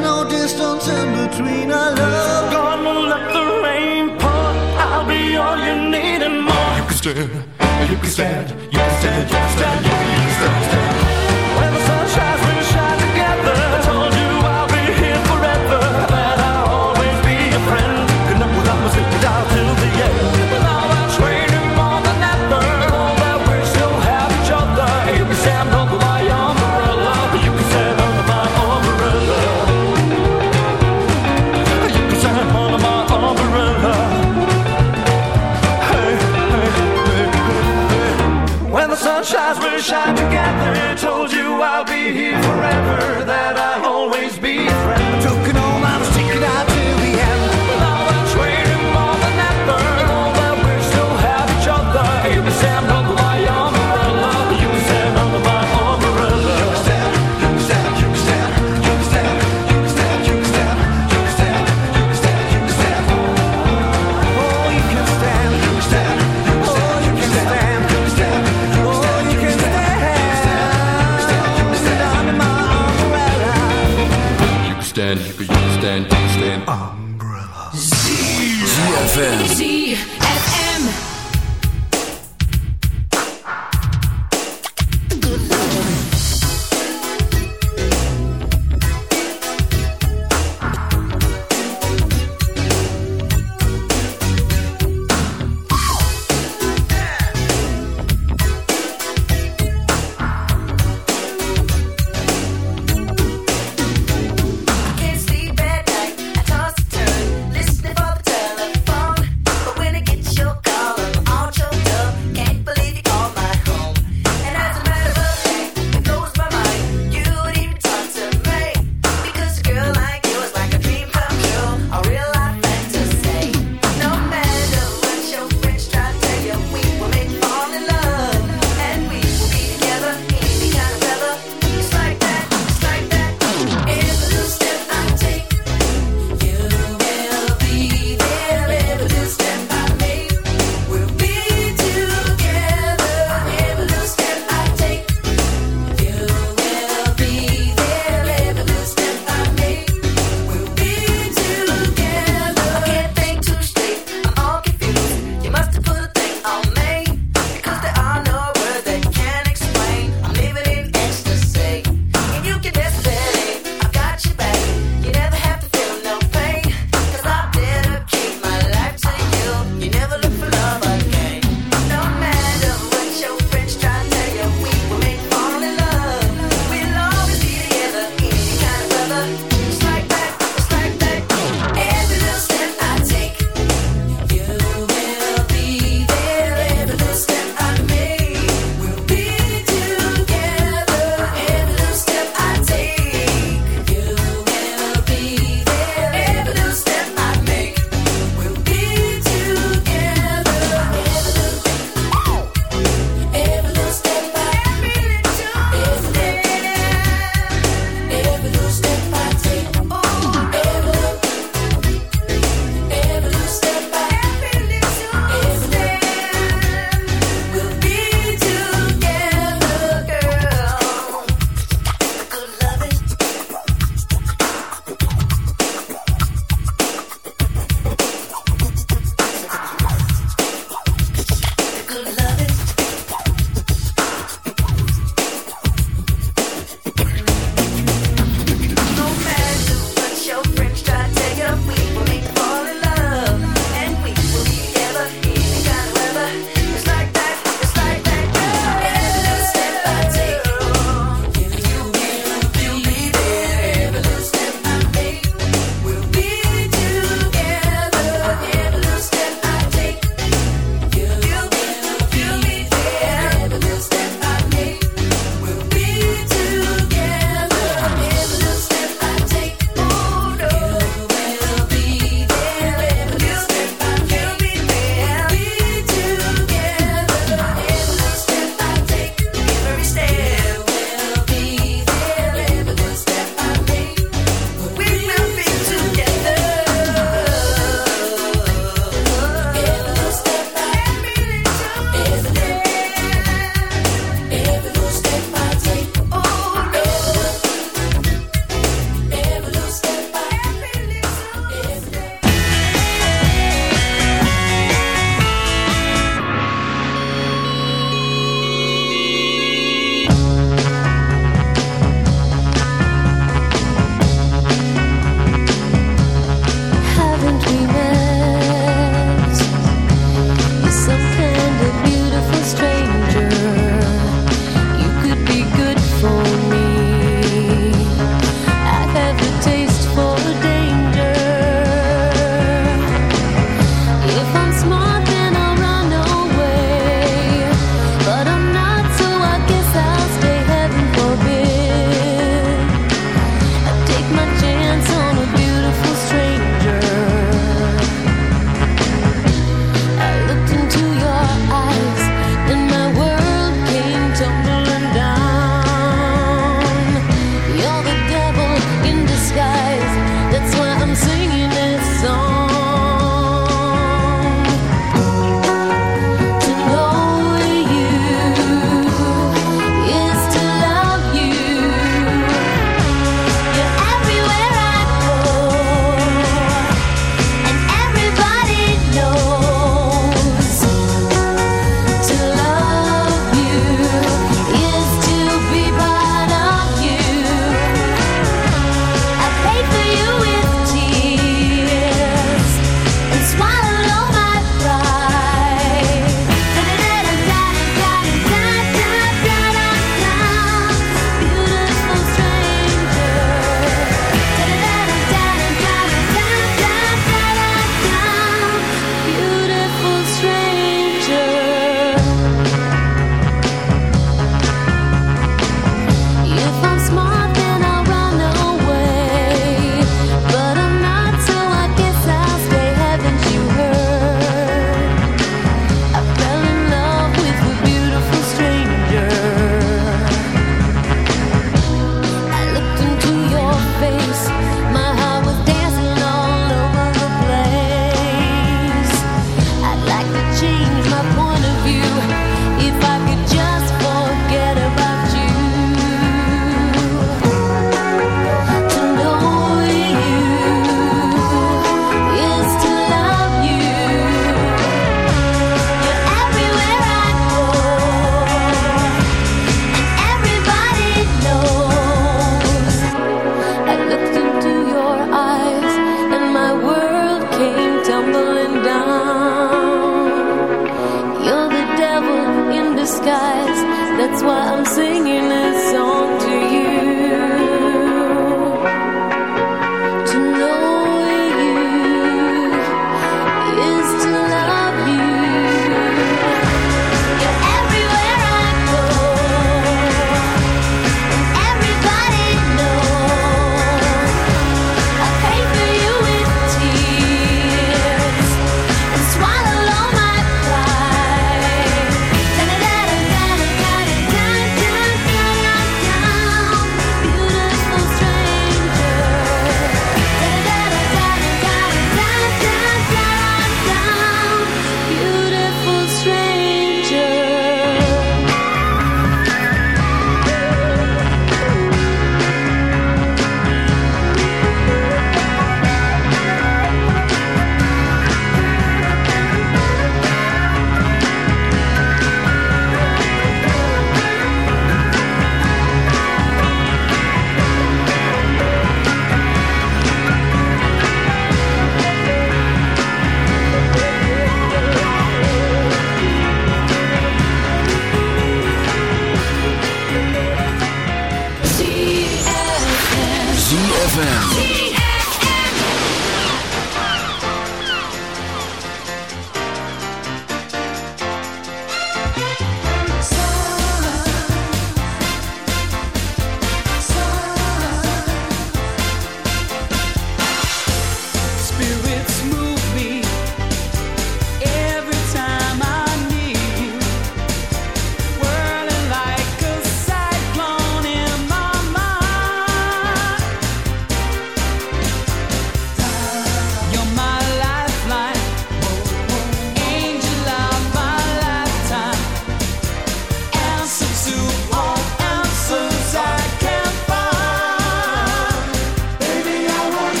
no distance in between our love. Gone will let the rain pour. I'll be all you need and more. You can stand, you can stand, you can stand, you can stand, you can stand. You can stand.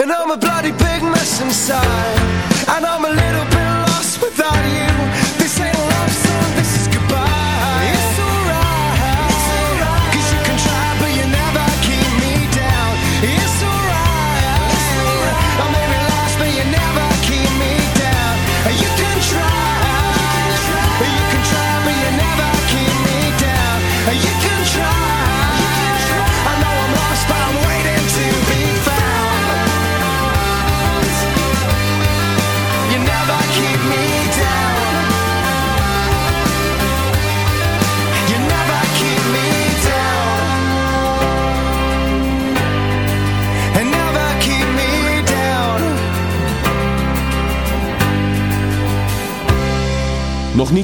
And I'm a bloody big mess inside. And I'm a little bit lost without you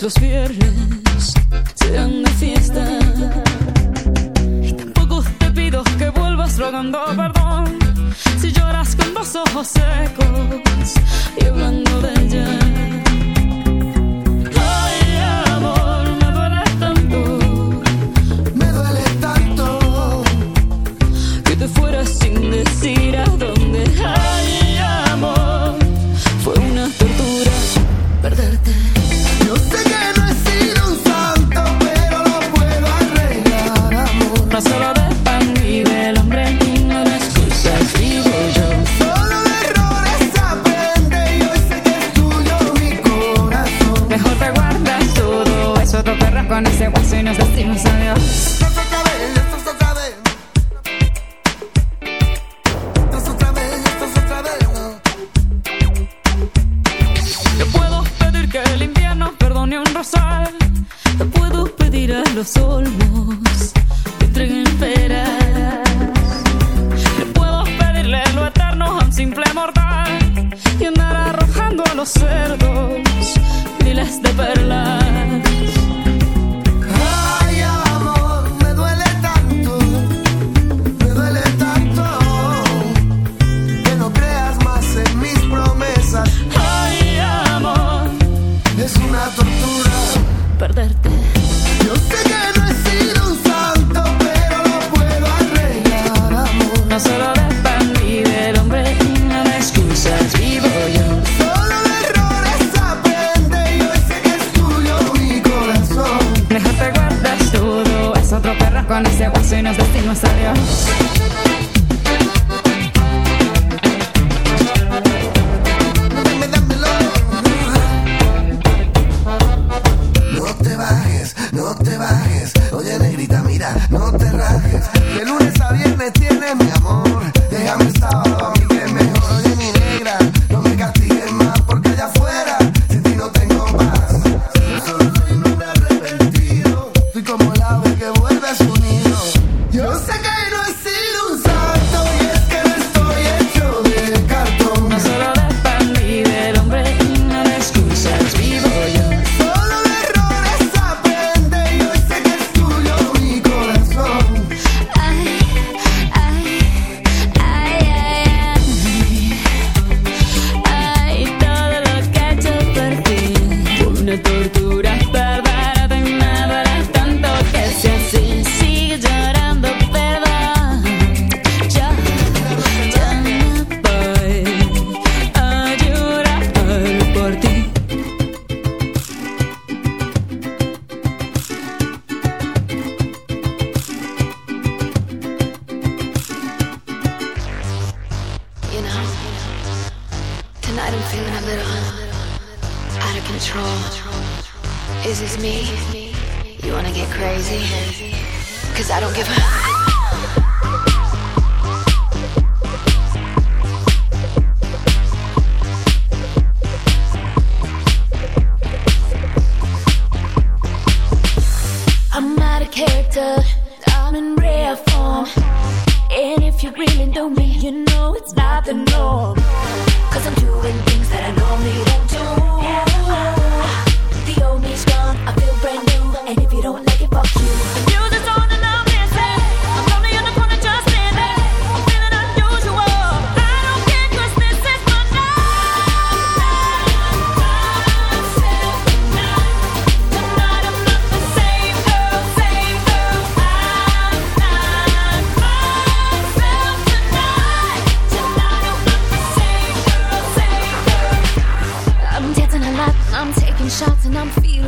Los viernes sean de fiesta. Y tampoco te pido que vuelvas rogando perdón. Si lloras con los ojos secos y hablando de ella. sin decir a dónde hay.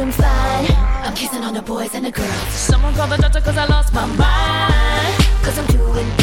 room. I'm kissing on the boys and the girls. Someone call the doctor cause I lost my mind. Cause I'm doing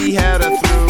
she had her through.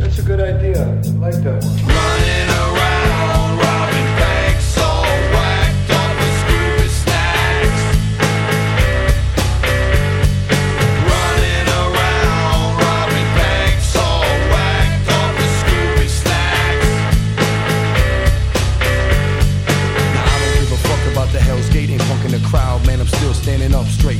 that's a good idea. I like that one. Running around, robbing banks, all whacked up with Scooby snacks. Running around, robbing banks, all whacked up with Scooby snacks. Now I don't give a fuck about the Hell's Gate, ain't funkin' the crowd, man. I'm still standing up straight.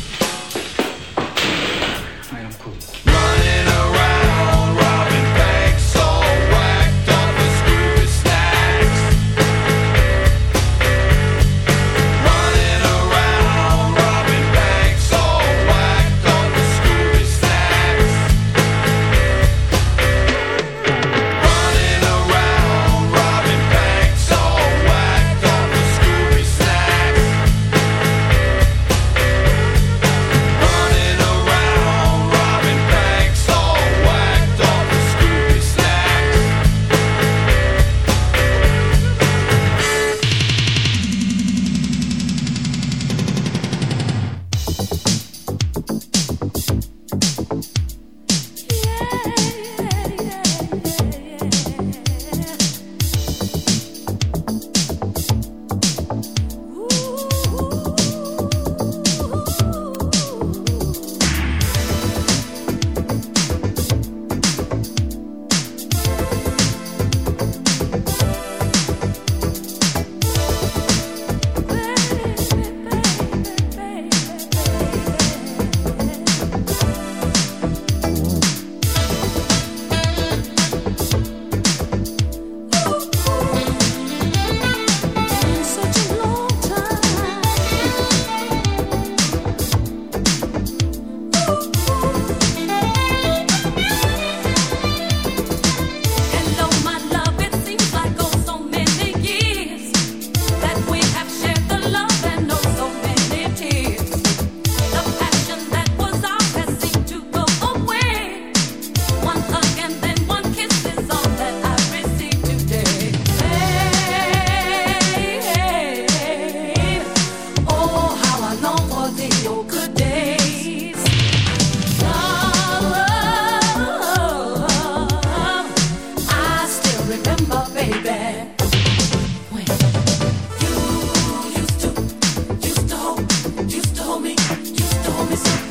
listen.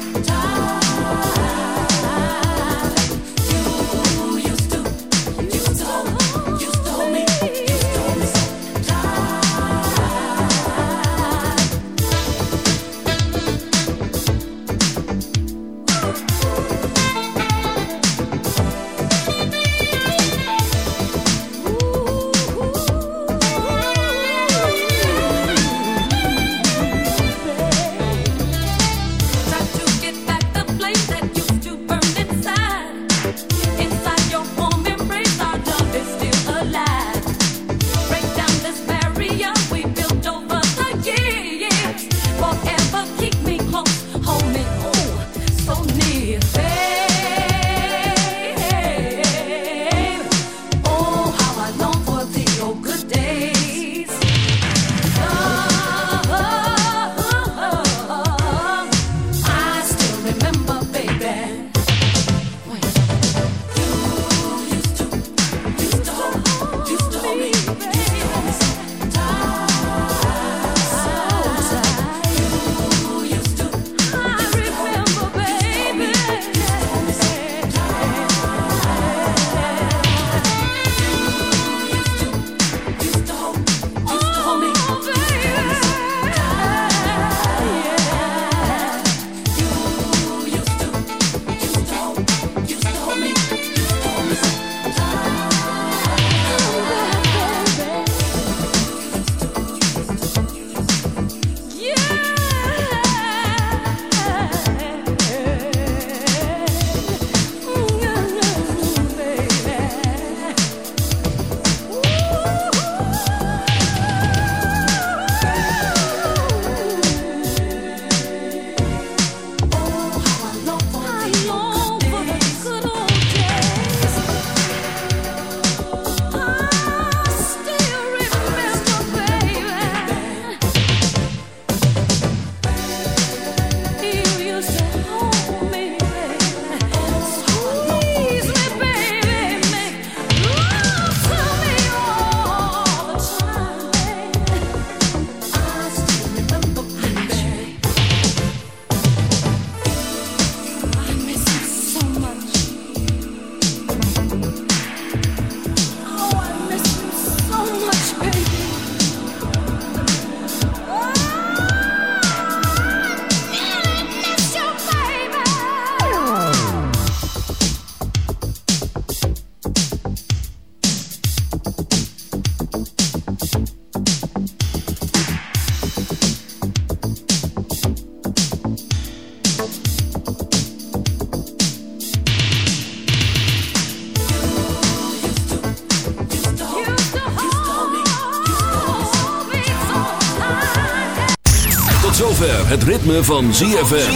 Ritme van ZFM.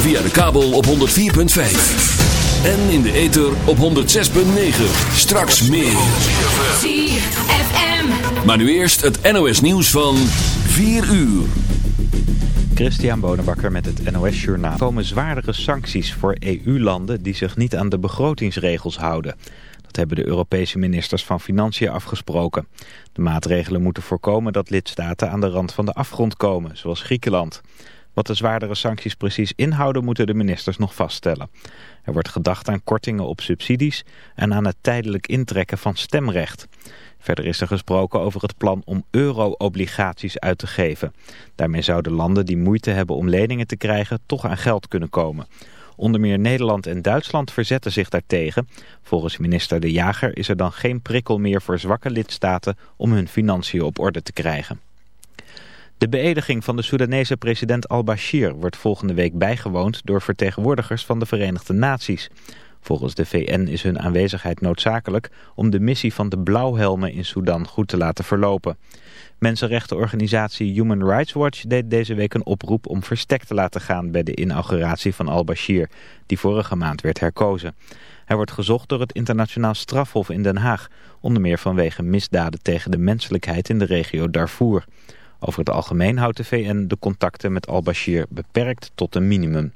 Via de kabel op 104.5. En in de ether op 106.9. Straks meer. ZFM. Maar nu eerst het NOS nieuws van 4 uur. Christian Bonenbakker met het NOS Journaal. Er komen zwaardere sancties voor EU-landen die zich niet aan de begrotingsregels houden. Hebben de Europese ministers van Financiën afgesproken. De maatregelen moeten voorkomen dat lidstaten aan de rand van de afgrond komen, zoals Griekenland. Wat de zwaardere sancties precies inhouden moeten de ministers nog vaststellen. Er wordt gedacht aan kortingen op subsidies en aan het tijdelijk intrekken van stemrecht. Verder is er gesproken over het plan om euro-obligaties uit te geven. Daarmee zouden landen die moeite hebben om leningen te krijgen toch aan geld kunnen komen. Onder meer Nederland en Duitsland verzetten zich daartegen. Volgens minister De Jager is er dan geen prikkel meer voor zwakke lidstaten om hun financiën op orde te krijgen. De beëdiging van de Soedanese president al-Bashir wordt volgende week bijgewoond door vertegenwoordigers van de Verenigde Naties. Volgens de VN is hun aanwezigheid noodzakelijk om de missie van de blauwhelmen in Sudan goed te laten verlopen. Mensenrechtenorganisatie Human Rights Watch deed deze week een oproep om verstek te laten gaan bij de inauguratie van al-Bashir, die vorige maand werd herkozen. Hij wordt gezocht door het internationaal strafhof in Den Haag, onder meer vanwege misdaden tegen de menselijkheid in de regio Darfur. Over het algemeen houdt de VN de contacten met al-Bashir beperkt tot een minimum.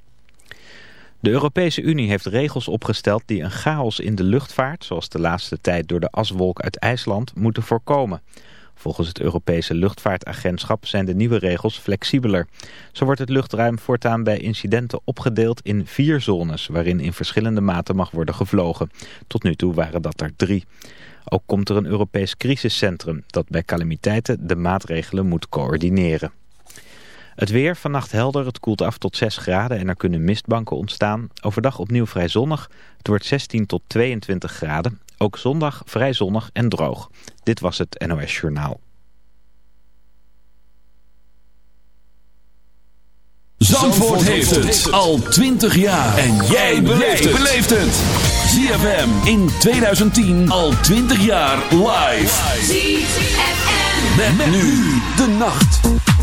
De Europese Unie heeft regels opgesteld die een chaos in de luchtvaart, zoals de laatste tijd door de aswolk uit IJsland, moeten voorkomen. Volgens het Europese luchtvaartagentschap zijn de nieuwe regels flexibeler. Zo wordt het luchtruim voortaan bij incidenten opgedeeld in vier zones, waarin in verschillende maten mag worden gevlogen. Tot nu toe waren dat er drie. Ook komt er een Europees crisiscentrum dat bij calamiteiten de maatregelen moet coördineren. Het weer, vannacht helder, het koelt af tot 6 graden en er kunnen mistbanken ontstaan. Overdag opnieuw vrij zonnig, het wordt 16 tot 22 graden. Ook zondag vrij zonnig en droog. Dit was het NOS Journaal. Zandvoort heeft het al 20 jaar. En jij beleeft het. ZFM in 2010 al 20 jaar live. ZFM. Met nu de nacht.